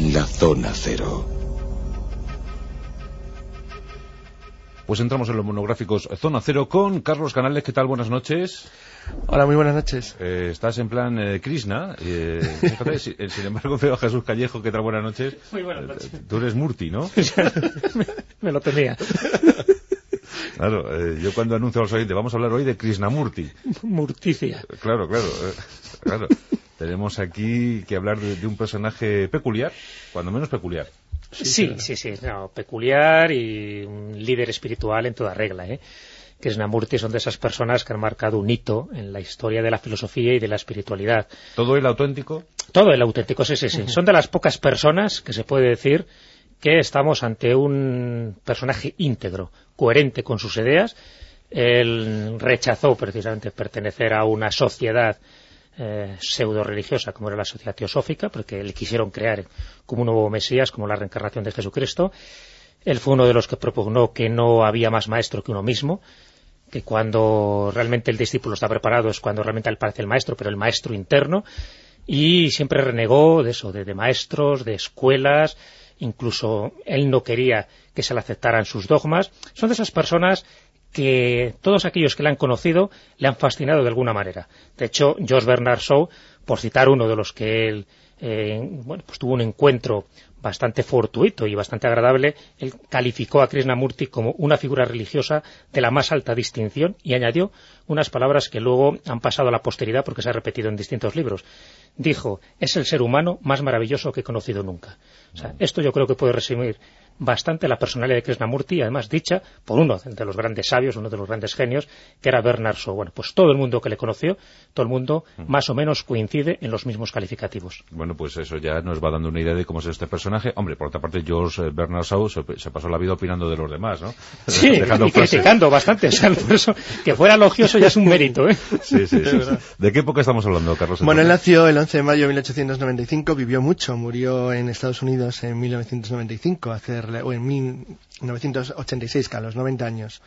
La Zona Cero. Pues entramos en los monográficos Zona Cero con Carlos Canales. ¿Qué tal? Buenas noches. Hola, muy buenas noches. Eh, estás en plan eh, Krishna. Eh, fíjate, si- eh, sin embargo, veo a Jesús Callejo. ¿Qué tal? Buenas noches. Muy buenas noches. Eh, Tú eres Murti, ¿no? Me lo temía. Claro, eh, yo cuando anuncio a los oyentes, vamos a hablar hoy de Krishnamurti. Murticia. Claro, claro, eh, claro. Tenemos aquí que hablar de, de un personaje peculiar, cuando menos peculiar. Sí, sí, sí, no, peculiar y un líder espiritual en toda regla, ¿eh? Krishnamurti son de esas personas que han marcado un hito en la historia de la filosofía y de la espiritualidad. Todo el auténtico. Todo el auténtico, sí, sí, sí. Son de las pocas personas que se puede decir que estamos ante un personaje íntegro, coherente con sus ideas. Él rechazó precisamente pertenecer a una sociedad eh, pseudo-religiosa como era la sociedad teosófica, porque le quisieron crear como un nuevo Mesías, como la reencarnación de Jesucristo. Él fue uno de los que propugnó que no había más maestro que uno mismo, que cuando realmente el discípulo está preparado es cuando realmente él parece el maestro, pero el maestro interno, y siempre renegó de eso, de maestros, de escuelas, incluso él no quería que se le aceptaran sus dogmas. Son de esas personas que todos aquellos que le han conocido le han fascinado de alguna manera. De hecho, George Bernard Shaw, por citar uno de los que él eh, bueno, pues tuvo un encuentro bastante fortuito y bastante agradable, él calificó a Krishnamurti como una figura religiosa de la más alta distinción y añadió unas palabras que luego han pasado a la posteridad porque se ha repetido en distintos libros. Dijo, es el ser humano más maravilloso que he conocido nunca. O sea, esto yo creo que puede resumir bastante la personalidad de Krishnamurti, además dicha por uno de los grandes sabios, uno de los grandes genios, que era Bernard Shaw. Bueno, pues todo el mundo que le conoció, todo el mundo más o menos coincide en los mismos calificativos. Bueno, pues eso ya nos va dando una idea de cómo es este personaje. Hombre, por otra parte, George eh, Bernard Shaw se, se pasó la vida opinando de los demás, ¿no? Sí, Dejando y frases. criticando bastante. O sea, por eso, que fuera elogioso ya es un mérito, ¿eh? Sí, sí, sí. ¿De qué época estamos hablando, Carlos? Bueno, él nació el 11 de mayo de 1895, vivió mucho, murió en Estados Unidos en 1995, hacer, o en 1986, que a los 90 años.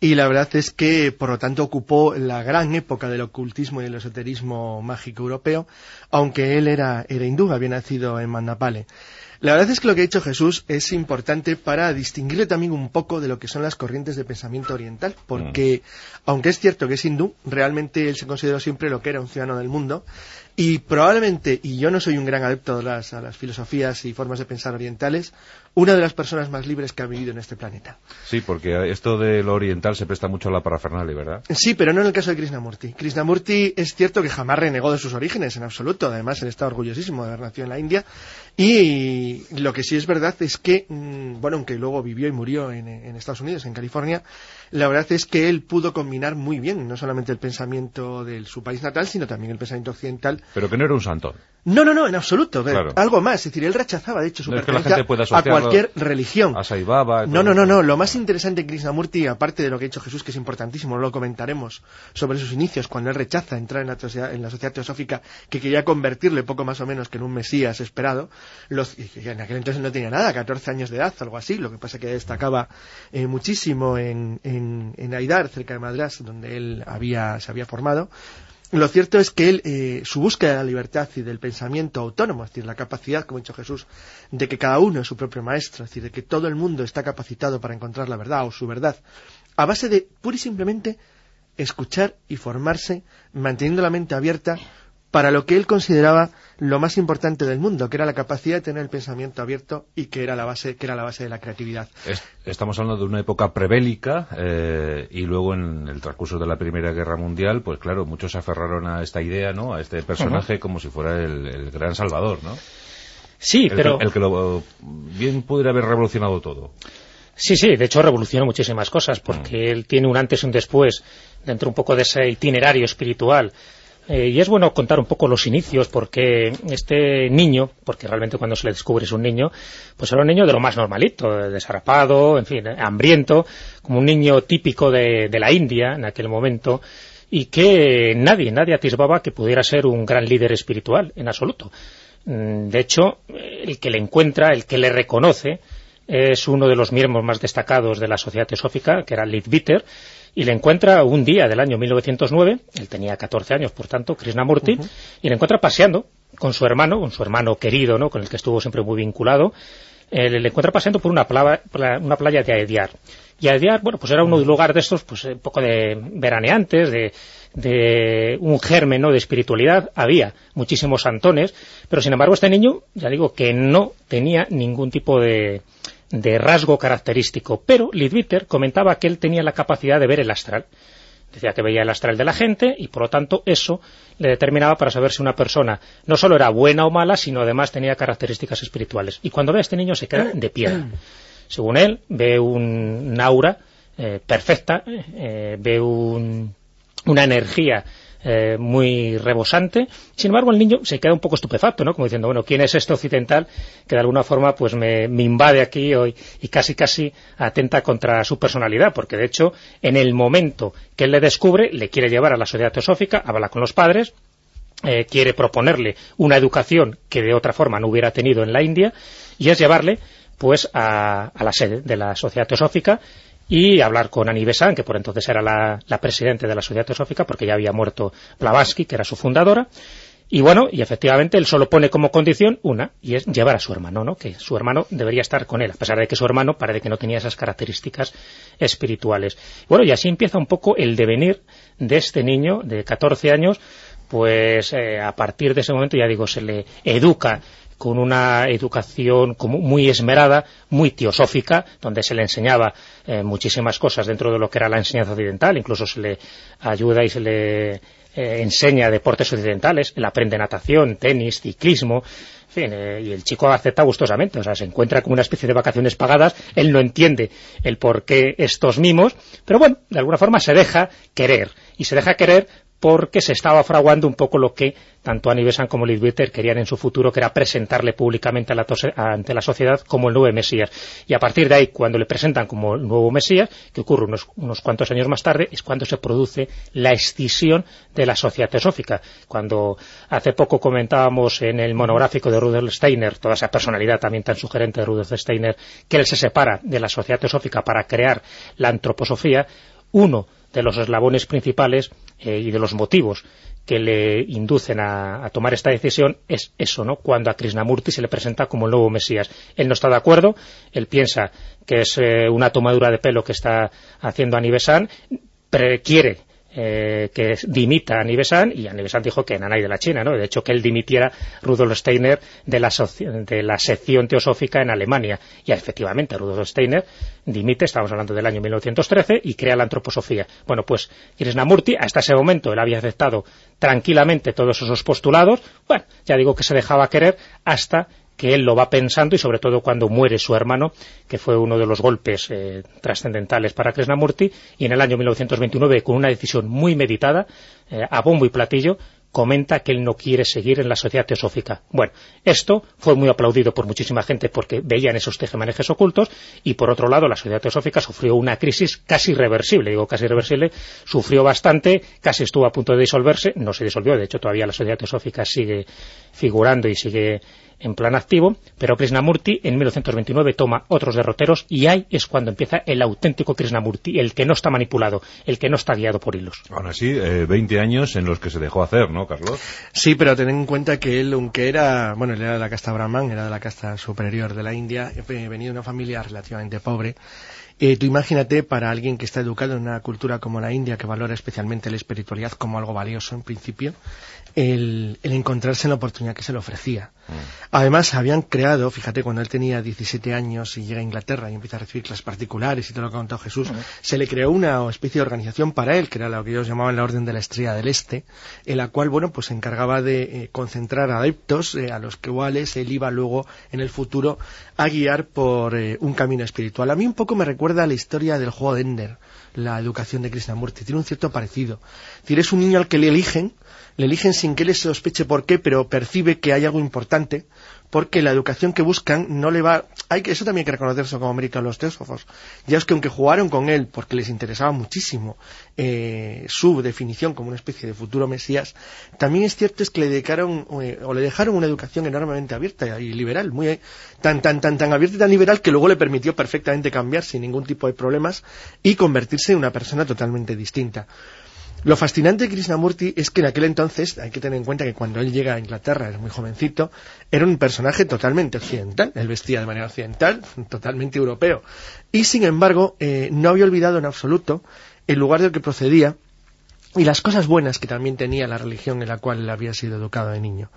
Y la verdad es que, por lo tanto, ocupó la gran época del ocultismo y del esoterismo mágico europeo, aunque él era, era hindú, había nacido en Mandapale. La verdad es que lo que ha dicho Jesús es importante para distinguirle también un poco de lo que son las corrientes de pensamiento oriental, porque aunque es cierto que es hindú, realmente él se consideró siempre lo que era un ciudadano del mundo, y probablemente, y yo no soy un gran adepto de las, a las filosofías y formas de pensar orientales, una de las personas más libres que ha vivido en este planeta. Sí, porque esto de lo oriental se presta mucho a la parafernalia, ¿verdad? Sí, pero no en el caso de Krishnamurti. Krishnamurti es cierto que jamás renegó de sus orígenes en absoluto. Además, él está orgullosísimo de haber nacido en la India. Y lo que sí es verdad es que, mm, bueno, aunque luego vivió y murió en, en Estados Unidos, en California, la verdad es que él pudo combinar muy bien no solamente el pensamiento de su país natal, sino también el pensamiento occidental. Pero que no era un santo. No, no, no, en absoluto. Claro. Algo más. Es decir, él rechazaba, de hecho, su No, es que la pertenencia gente puede a cualquier religión. A Sai Baba. y No, no, no, no. Lo más interesante en Krishnamurti, aparte de lo que ha dicho Jesús, que es importantísimo, lo comentaremos sobre sus inicios, cuando él rechaza entrar en la, sociedad, en la sociedad teosófica, que quería convertirle poco más o menos que en un mesías esperado. Los, y en aquel entonces no tenía nada, 14 años de edad, algo así. Lo que pasa que destacaba eh, muchísimo en, en, en Aidar, cerca de Madras, donde él había, se había formado. Lo cierto es que él, eh, su búsqueda de la libertad y del pensamiento autónomo, es decir, la capacidad, como ha dicho Jesús, de que cada uno es su propio maestro, es decir, de que todo el mundo está capacitado para encontrar la verdad o su verdad, a base de pura y simplemente escuchar y formarse, manteniendo la mente abierta para lo que él consideraba lo más importante del mundo, que era la capacidad de tener el pensamiento abierto y que era la base, que era la base de la creatividad. Es- estamos hablando de una época prebélica eh, y luego en el transcurso de la Primera Guerra Mundial, pues claro, muchos se aferraron a esta idea, ¿no? A este personaje como si fuera el, el gran salvador, ¿no? Sí, El, pero... que, el que lo bien pudiera haber revolucionado todo. Sí, sí, de hecho revolucionó muchísimas cosas, porque él tiene un antes y un después dentro un poco de ese itinerario espiritual. Eh, y es bueno contar un poco los inicios, porque este niño, porque realmente cuando se le descubre es un niño, pues era un niño de lo más normalito, desarrapado, en fin, eh, hambriento, como un niño típico de, de la India en aquel momento, y que nadie, nadie atisbaba que pudiera ser un gran líder espiritual, en absoluto. Mm, De hecho, el que le encuentra, el que le reconoce, es uno de los miembros más destacados de la sociedad teosófica, que era Leadbeater, y le encuentra un día del año 1909, él tenía 14 años, por tanto, Krishnamurti, y le encuentra paseando con su hermano, con su hermano querido, ¿no? con el que estuvo siempre muy vinculado, eh, le encuentra paseando por una, una playa de Aediar. Y Aediar, bueno, pues era uno de lugares de estos, pues un poco de veraneantes, de, de un germen ¿no? de espiritualidad, había muchísimos santones, pero sin embargo este niño, ya digo, que no tenía ningún tipo de, de rasgo característico, pero Lidwitter comentaba que él tenía la capacidad de ver el astral. Decía que veía el astral de la gente y por lo tanto eso le determinaba para saber si una persona no solo era buena o mala, sino además tenía características espirituales. Y cuando ve a este niño se queda de piedra. Según él, ve un, aura eh, perfecta, eh, ve una energía eh, muy rebosante. Sin embargo, el niño se queda un poco estupefacto, ¿no? Como diciendo, bueno, ¿quién es este occidental que de alguna forma pues me, invade aquí hoy y casi casi atenta contra su personalidad? Porque de hecho, en el momento que él le descubre, le quiere llevar a la sociedad teosófica, habla con los padres, eh, quiere proponerle una educación que de otra forma no hubiera tenido en la India y es llevarle pues a, a la sede de la sociedad teosófica y hablar con Annie Besant, que por entonces era la, presidenta de la Sociedad Teosófica, porque ya había muerto Blavatsky, que era su fundadora, y bueno, y efectivamente él solo pone como condición una, y es llevar a su hermano, ¿no? que su hermano debería estar con él, a pesar de que su hermano parece que no tenía esas características espirituales. Bueno, y así empieza un poco el devenir de este niño de 14 años, pues eh, a partir de ese momento, ya digo, se le educa con una educación muy esmerada, muy teosófica, donde se le enseñaba eh, muchísimas cosas dentro de lo que era la enseñanza occidental, incluso se le ayuda y se le eh, enseña deportes occidentales, él aprende natación, tenis, ciclismo, en fin, eh, y el chico acepta gustosamente, o sea, se encuentra con una especie de vacaciones pagadas, él no entiende el por qué estos mimos, pero bueno, de alguna forma se deja querer, y se deja querer porque se estaba fraguando un poco lo que tanto Annie Besant como Liz Witter querían en su futuro, que era presentarle públicamente ante la sociedad como el nuevo Mesías. Y a partir de ahí, cuando le presentan como el nuevo Mesías, que ocurre unos, unos cuantos años más tarde, es cuando se produce la escisión de la sociedad teosófica. Cuando hace poco comentábamos en el monográfico de Rudolf Steiner, toda esa personalidad también tan sugerente de Rudolf Steiner, que él se separa de la sociedad teosófica para crear la antroposofía, uno de los eslabones principales eh, y de los motivos que le inducen a, tomar esta decisión es eso, ¿no? Cuando a Krishnamurti se le presenta como el nuevo Mesías. Él no está de acuerdo, él piensa que es eh, una tomadura de pelo que está haciendo Anibesan, quiere eh, que dimita a Nivesan y Nivesan dijo que Nanay de la China, ¿no? De hecho, que él dimitiera Rudolf Steiner de la, de la sección teosófica en Alemania. Y efectivamente, Rudolf Steiner dimite, estamos hablando del año 1913, y crea la antroposofía. Bueno, pues Krishnamurti, hasta ese momento, él había aceptado tranquilamente todos esos postulados. Bueno, ya digo que se dejaba querer hasta que él lo va pensando y sobre todo cuando muere su hermano, que fue uno de los golpes eh, trascendentales para Krishnamurti, y en el año 1929, con una decisión muy meditada, eh, a bombo y platillo, comenta que él no quiere seguir en la sociedad teosófica. Bueno, esto fue muy aplaudido por muchísima gente porque veían esos tejemanejes ocultos y por otro lado la sociedad teosófica sufrió una crisis casi irreversible, digo casi irreversible, sufrió bastante, casi estuvo a punto de disolverse, no se disolvió, de hecho todavía la sociedad teosófica sigue figurando y sigue en plan activo, pero Krishnamurti en 1929 toma otros derroteros y ahí es cuando empieza el auténtico Krishnamurti, el que no está manipulado, el que no está guiado por hilos. Aún así, 20 eh, años en los que se dejó hacer, ¿no, Carlos? Sí, pero ten en cuenta que él, aunque era, bueno, él era de la casta brahman, era de la casta superior de la India, venía de una familia relativamente pobre, eh, tú imagínate para alguien que está educado en una cultura como la India, que valora especialmente la espiritualidad como algo valioso en principio, el, encontrarse en la oportunidad que se le ofrecía. Además, habían creado, fíjate, cuando él tenía 17 años y llega a Inglaterra y empieza a recibir clases particulares y todo lo que ha contado Jesús, se le creó una especie de organización para él, que era lo que ellos llamaban la Orden de la Estrella del Este, en la cual, bueno, pues se encargaba de eh, concentrar adeptos eh, a los que cuales él iba luego, en el futuro, a guiar por eh, un camino espiritual. A mí un poco me recuerda a la historia del juego de Ender, la educación de Krishnamurti. Tiene un cierto parecido. Es decir, es un niño al que le eligen, le eligen sin que él sospeche por qué, pero percibe que hay algo importante, porque la educación que buscan no le va... Hay que, eso también hay que reconocerse como mérito a los teósofos. Ya es que aunque jugaron con él porque les interesaba muchísimo eh, su definición como una especie de futuro Mesías, también es cierto es que le dedicaron eh, o le dejaron una educación enormemente abierta y liberal, muy tan tan tan tan abierta y tan liberal que luego le permitió perfectamente cambiar sin ningún tipo de problemas y convertirse en una persona totalmente distinta. Lo fascinante de Krishnamurti es que en aquel entonces, hay que tener en cuenta que cuando él llega a Inglaterra, es muy jovencito, era un personaje totalmente occidental, él vestía de manera occidental, totalmente europeo, y sin embargo eh, no había olvidado en absoluto el lugar del que procedía y las cosas buenas que también tenía la religión en la cual él había sido educado de niño.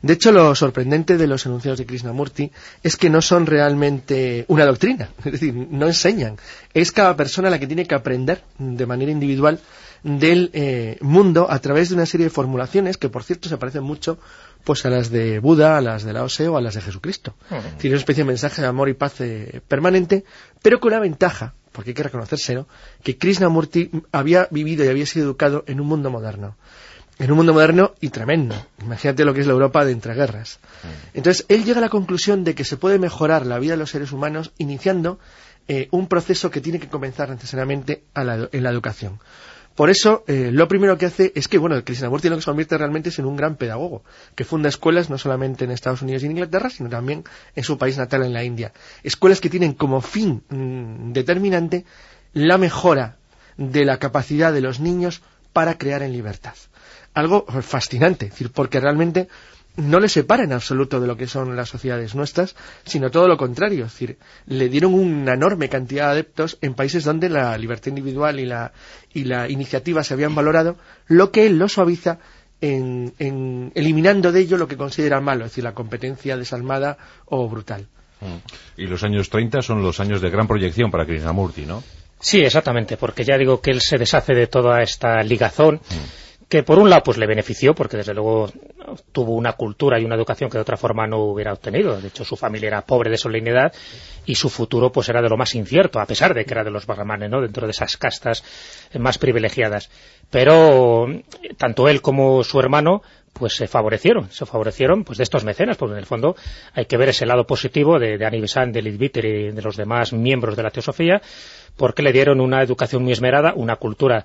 De hecho, lo sorprendente de los enunciados de Krishnamurti es que no son realmente una doctrina, es decir, no enseñan. Es cada persona la que tiene que aprender de manera individual del eh, mundo a través de una serie de formulaciones que, por cierto, se parecen mucho pues a las de Buda, a las de Lao Tse o a las de Jesucristo. Tiene una especie de mensaje de amor y paz eh, permanente, pero con la ventaja, porque hay que reconocérselo, que Krishnamurti había vivido y había sido educado en un mundo moderno en un mundo moderno y tremendo. Imagínate lo que es la Europa de entreguerras. Entonces, él llega a la conclusión de que se puede mejorar la vida de los seres humanos iniciando eh, un proceso que tiene que comenzar necesariamente en la educación. Por eso, eh, lo primero que hace es que, bueno, Krishnamurti lo que se convierte realmente es en un gran pedagogo, que funda escuelas no solamente en Estados Unidos y en Inglaterra, sino también en su país natal, en la India. Escuelas que tienen como fin mm, determinante la mejora de la capacidad de los niños para crear en libertad algo fascinante, decir, porque realmente no le separa en absoluto de lo que son las sociedades nuestras, sino todo lo contrario. Es decir, le dieron una enorme cantidad de adeptos en países donde la libertad individual y la, y la iniciativa se habían valorado, lo que él lo suaviza en, en eliminando de ello lo que considera malo, es decir, la competencia desalmada o brutal. Mm. Y los años 30 son los años de gran proyección para Krishnamurti, ¿no? Sí, exactamente, porque ya digo que él se deshace de toda esta ligazón. Mm que por un lado pues le benefició porque desde luego tuvo una cultura y una educación que de otra forma no hubiera obtenido de hecho su familia era pobre de solemnidad y su futuro pues era de lo más incierto a pesar de que era de los barramanes ¿no? dentro de esas castas más privilegiadas pero tanto él como su hermano pues se favorecieron, se favorecieron pues de estos mecenas, porque en el fondo hay que ver ese lado positivo de, de Annie Besant, de Lidviter y de los demás miembros de la teosofía, porque le dieron una educación muy esmerada, una cultura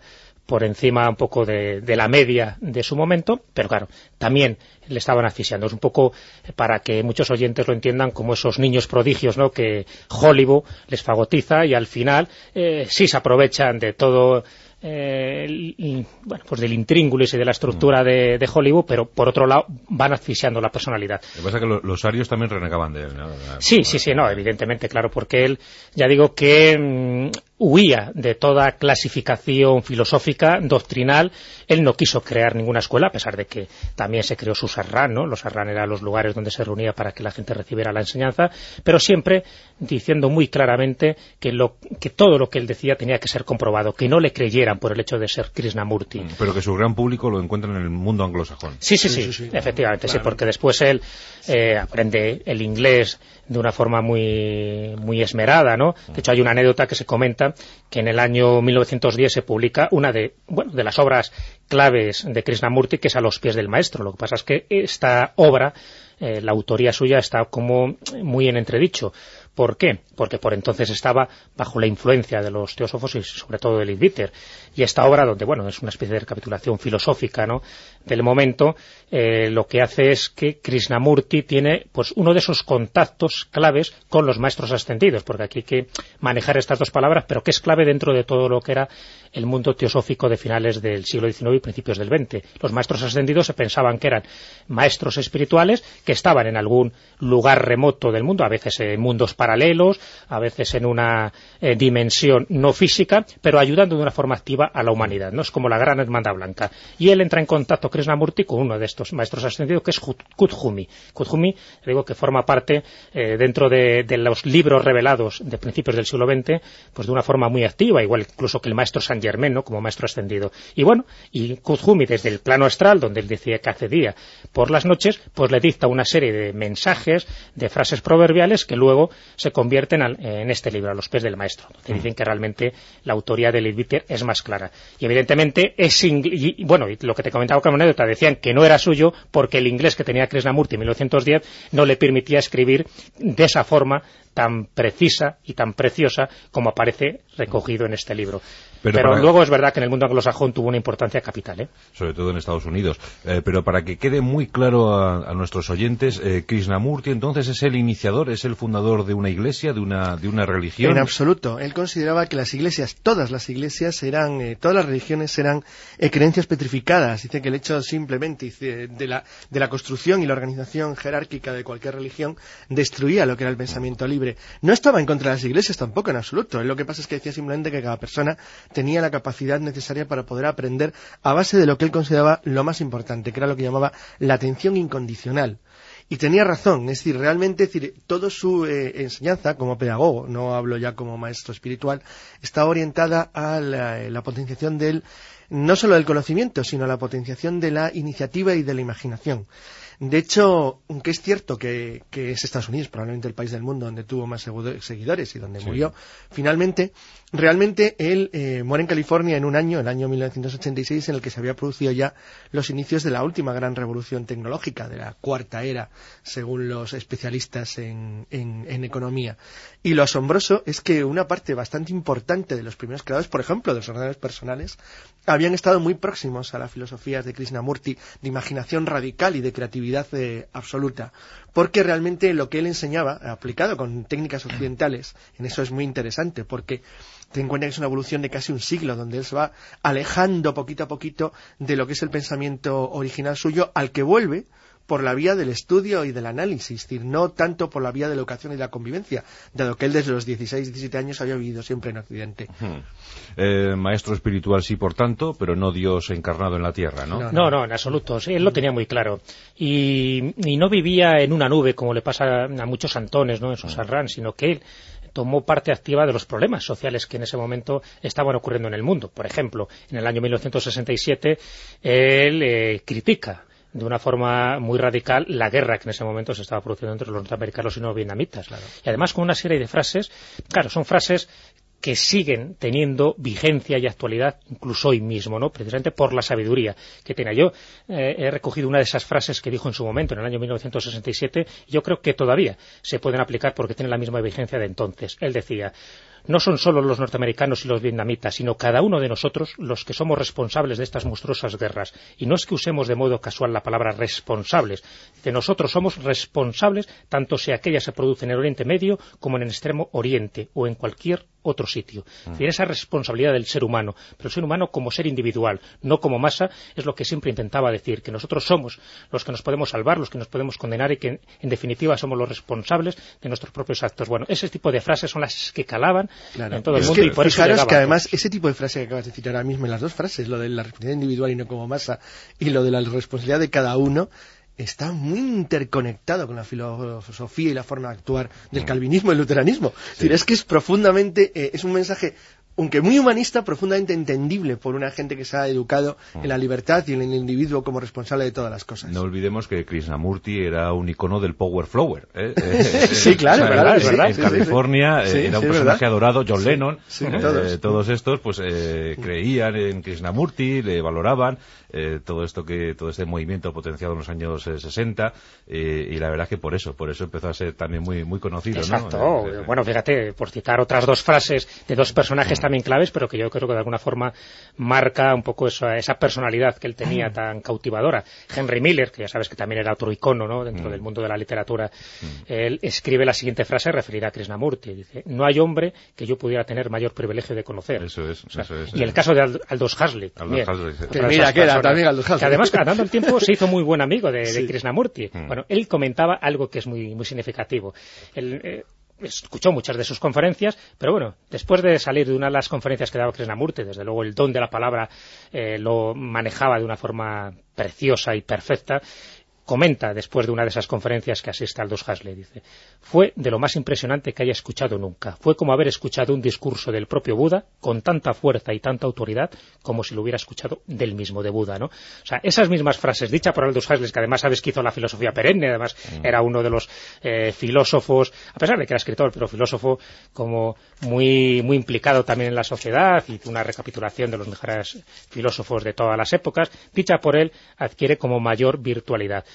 por encima un poco de, la media de su momento, pero claro, también le estaban asfixiando. Es un poco para que muchos oyentes lo entiendan como esos niños prodigios ¿no? que Hollywood les fagotiza y al final eh, sí se aprovechan de todo eh, bueno, pues del intríngulis y de la estructura mm. de, Hollywood, pero por otro lado van asfixiando la personalidad. Lo que pasa es que los arios también renegaban de él. Sí, sí, sí, no, evidentemente, claro, porque él, ya digo que mm, huía de toda clasificación filosófica, doctrinal. Él no quiso crear ninguna escuela, a pesar de que también se creó su Sarrán, ¿no? Los Sarrán eran los lugares donde se reunía para que la gente recibiera la enseñanza, pero siempre diciendo muy claramente que, lo, que todo lo que él decía tenía que ser comprobado, que no le creyeran por el hecho de ser Krishnamurti. Mm, pero que su gran público lo encuentra en el mundo anglosajón. Sí, sí, sí, efectivamente, sí, porque después él eh, aprende el inglés de una forma muy, muy esmerada, ¿no? De hecho, hay una anécdota que se comenta que en el año 1910 se publica una de, bueno, de las obras claves de Krishnamurti, que es A los pies del maestro. Lo que pasa es que esta obra, eh, la autoría suya está como muy en entredicho. ¿Por qué? Porque por entonces estaba bajo la influencia de los teósofos y sobre todo de Lidviter. Y esta obra, donde bueno es una especie de recapitulación filosófica ¿no? del momento, eh, lo que hace es que Krishnamurti tiene pues uno de esos contactos claves con los maestros ascendidos, porque aquí hay que manejar estas dos palabras, pero que es clave dentro de todo lo que era el mundo teosófico de finales del siglo XIX y principios del XX. Los maestros ascendidos se pensaban que eran maestros espirituales que estaban en algún lugar remoto del mundo, a veces en mundos paralelos, a veces en una eh, dimensión no física, pero ayudando de una forma activa a la humanidad. ¿no? Es como la gran hermandad blanca. Y él entra en contacto, Krishnamurti, con uno de estos maestros ascendidos, que es Kuthumi. Kuthumi, digo que forma parte eh, dentro de, los libros revelados de principios del siglo XX, pues de una forma muy activa, igual incluso que el maestro San Germain, ¿no? como maestro ascendido. Y bueno, y Kuthumi desde el plano astral, donde él decía que accedía por las noches, pues le dicta una serie de mensajes, de frases proverbiales que luego se convierten en este libro, a los pies del maestro. Te dicen que realmente la autoría de Lidviter es más clara. Y evidentemente es y, bueno, y lo que te comentaba como anécdota, decían que no era suyo porque el inglés que tenía Krishnamurti en 1910 no le permitía escribir de esa forma tan precisa y tan preciosa como aparece recogido en este libro. Pero, luego es verdad que en el mundo anglosajón tuvo una importancia capital. ¿eh? Sobre todo en Estados Unidos. Eh, pero para que quede muy claro a, nuestros oyentes, eh, Krishnamurti entonces es el iniciador, es el fundador de una iglesia, de una, de una religión. En absoluto. Él consideraba que las iglesias, todas las iglesias eran, eh, todas las religiones eran creencias petrificadas. Dice que el hecho simplemente de la, de la construcción y la organización jerárquica de cualquier religión destruía lo que era el pensamiento libre. No estaba en contra de las iglesias tampoco en absoluto. lo que pasa es que decía simplemente que cada persona tenía la capacidad necesaria para poder aprender a base de lo que él consideraba lo más importante, que era lo que llamaba la atención incondicional. Y tenía razón, es decir, realmente decir, toda su eh, enseñanza como pedagogo, no hablo ya como maestro espiritual, está orientada a la, la potenciación del, no solo del conocimiento, sino a la potenciación de la iniciativa y de la imaginación. De hecho, aunque es cierto que, es Estados Unidos probablemente el país del mundo donde tuvo más seguidores y donde murió, finalmente, realmente él eh, muere en California en un año, el año 1986, en el que se había producido ya los inicios de la última gran revolución tecnológica, de la cuarta era, según los especialistas en, economía. Y lo asombroso es que una parte bastante importante de los primeros creadores, por ejemplo, de los ordenadores personales, habían estado muy próximos a las filosofías de Krishnamurti de imaginación radical y de creatividad eh, absoluta, porque realmente lo que él enseñaba, aplicado con técnicas occidentales, en eso es muy interesante, porque ten en cuenta que es una evolución de casi un siglo, donde él se va alejando poquito a poquito de lo que es el pensamiento original suyo, al que vuelve por la vía del estudio y del análisis, es decir, no tanto por la vía de la educación y la convivencia, dado que él desde los 16, 17 años había vivido siempre en Occidente. Eh, maestro espiritual sí, por tanto, pero no Dios encarnado en la tierra, ¿no? No, no, en absoluto. él lo tenía muy claro. Y, no vivía en una nube, como le pasa a muchos santones, ¿no?, en su mm. sino que él tomó parte activa de los problemas sociales que en ese momento estaban ocurriendo en el mundo. Por ejemplo, en el año 1967 él eh, critica de una forma muy radical la guerra que en ese momento se estaba produciendo entre los norteamericanos y los vietnamitas. Y además con una serie de frases, claro, son frases que siguen teniendo vigencia y actualidad incluso hoy mismo, ¿no? precisamente por la sabiduría que tiene. Yo eh, he recogido una de esas frases que dijo en su momento, en el año 1967, y yo creo que todavía se pueden aplicar porque tienen la misma vigencia de entonces. Él decía, no son solo los norteamericanos y los vietnamitas, sino cada uno de nosotros los que somos responsables de estas monstruosas guerras. Y no es que usemos de modo casual la palabra responsables, que nosotros somos responsables tanto si aquella se produce en el Oriente Medio como en el extremo Oriente o en cualquier otro sitio. Mm. esa responsabilidad del ser humano, pero el ser humano como ser individual, no como masa, es lo que siempre intentaba decir, que nosotros somos los que nos podemos salvar, los que nos podemos condenar y que en definitiva somos los responsables de nuestros propios actos. Bueno, ese tipo de frases son las que calaban en todo el mundo y por eso que además ese tipo de frase que acabas de citar ahora mismo en las dos frases, lo de la responsabilidad individual y no como masa y lo de la responsabilidad de cada uno, está muy interconectado con la filosofía y la forma de actuar del mm. calvinismo y el luteranismo. Es, decir, es que es profundamente, eh, es un mensaje aunque muy humanista, profundamente entendible por una gente que se ha educado en la libertad y en el individuo como responsable de todas las cosas. No olvidemos que Krishnamurti era un icono del power flower. ¿eh? sí, claro, verdad, En California eh, era un personaje adorado, John Lennon, todos. todos. estos pues creían en Krishnamurti, le valoraban, todo esto que todo este movimiento potenciado en los años 60 y la verdad que por eso, por eso empezó a ser también muy muy conocido. Exacto. Bueno, fíjate, por citar otras dos frases de dos personajes también claves, pero que yo creo que de alguna forma marca un poco esa, esa personalidad que él tenía mm. tan cautivadora. Henry Miller, que ya sabes que también era otro icono ¿no? dentro mm. del mundo de la literatura, mm. él escribe la siguiente frase referida a Krishnamurti. Dice, no hay hombre que yo pudiera tener mayor privilegio de conocer. Eso es. y el caso de Aldous Huxley. que mira, que era también Aldous Huxley. Que además, dando el tiempo, se hizo muy buen amigo de, Krishnamurti. Bueno, él comentaba algo que es muy, muy significativo. El, eh, escuchó muchas de sus conferencias, pero bueno, después de salir de una de las conferencias que daba Krishnamurti, desde luego el don de la palabra eh, lo manejaba de una forma preciosa y perfecta, comenta después de una de esas conferencias que asiste Aldous Huxley, dice, fue de lo más impresionante que haya escuchado nunca. Fue como haber escuchado un discurso del propio Buda con tanta fuerza y tanta autoridad como si lo hubiera escuchado del mismo de Buda, ¿no? O sea, esas mismas frases dichas por Aldous Huxley, que además sabes que hizo la filosofía perenne, además mm. era uno de los eh, filósofos, a pesar de que era escritor, pero filósofo como muy, muy implicado también en la sociedad, y una recapitulación de los mejores filósofos de todas las épocas, dicha por él adquiere como mayor virtualidad.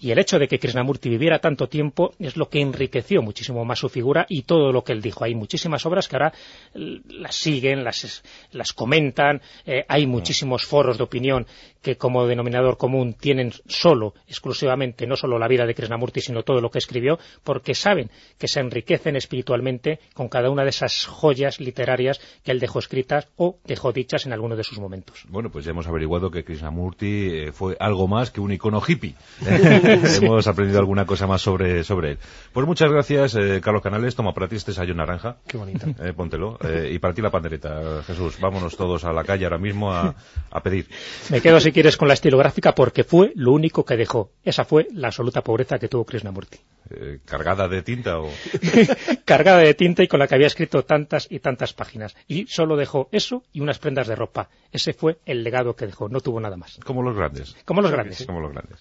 Y el hecho de que Krishnamurti viviera tanto tiempo es lo que enriqueció muchísimo más su figura y todo lo que él dijo. Hay muchísimas obras que ahora las siguen, las, las comentan, eh, hay muchísimos foros de opinión que como denominador común tienen solo, exclusivamente, no solo la vida de Krishnamurti, sino todo lo que escribió, porque saben que se enriquecen espiritualmente con cada una de esas joyas literarias que él dejó escritas o dejó dichas en alguno de sus momentos. Bueno, pues ya hemos averiguado que Krishnamurti eh, fue algo más que un icono hippie. hemos aprendido alguna cosa más sobre, sobre él. Pues muchas gracias, eh, Carlos Canales. Toma para ti este sayo naranja. Qué bonito. Eh, póntelo. y para ti la pandereta, Jesús. Vámonos todos a la calle ahora mismo a, a pedir. Me quedo si quieres con la estilográfica porque fue lo único que dejó. Esa fue la absoluta pobreza que tuvo Krishnamurti. Eh, ¿Cargada de tinta o...? Cargada de tinta y con la que había escrito tantas y tantas páginas. Y solo dejó eso y unas prendas de ropa. Ese fue el legado que dejó, no tuvo nada más. Como los grandes. Como los grandes. Como los grandes.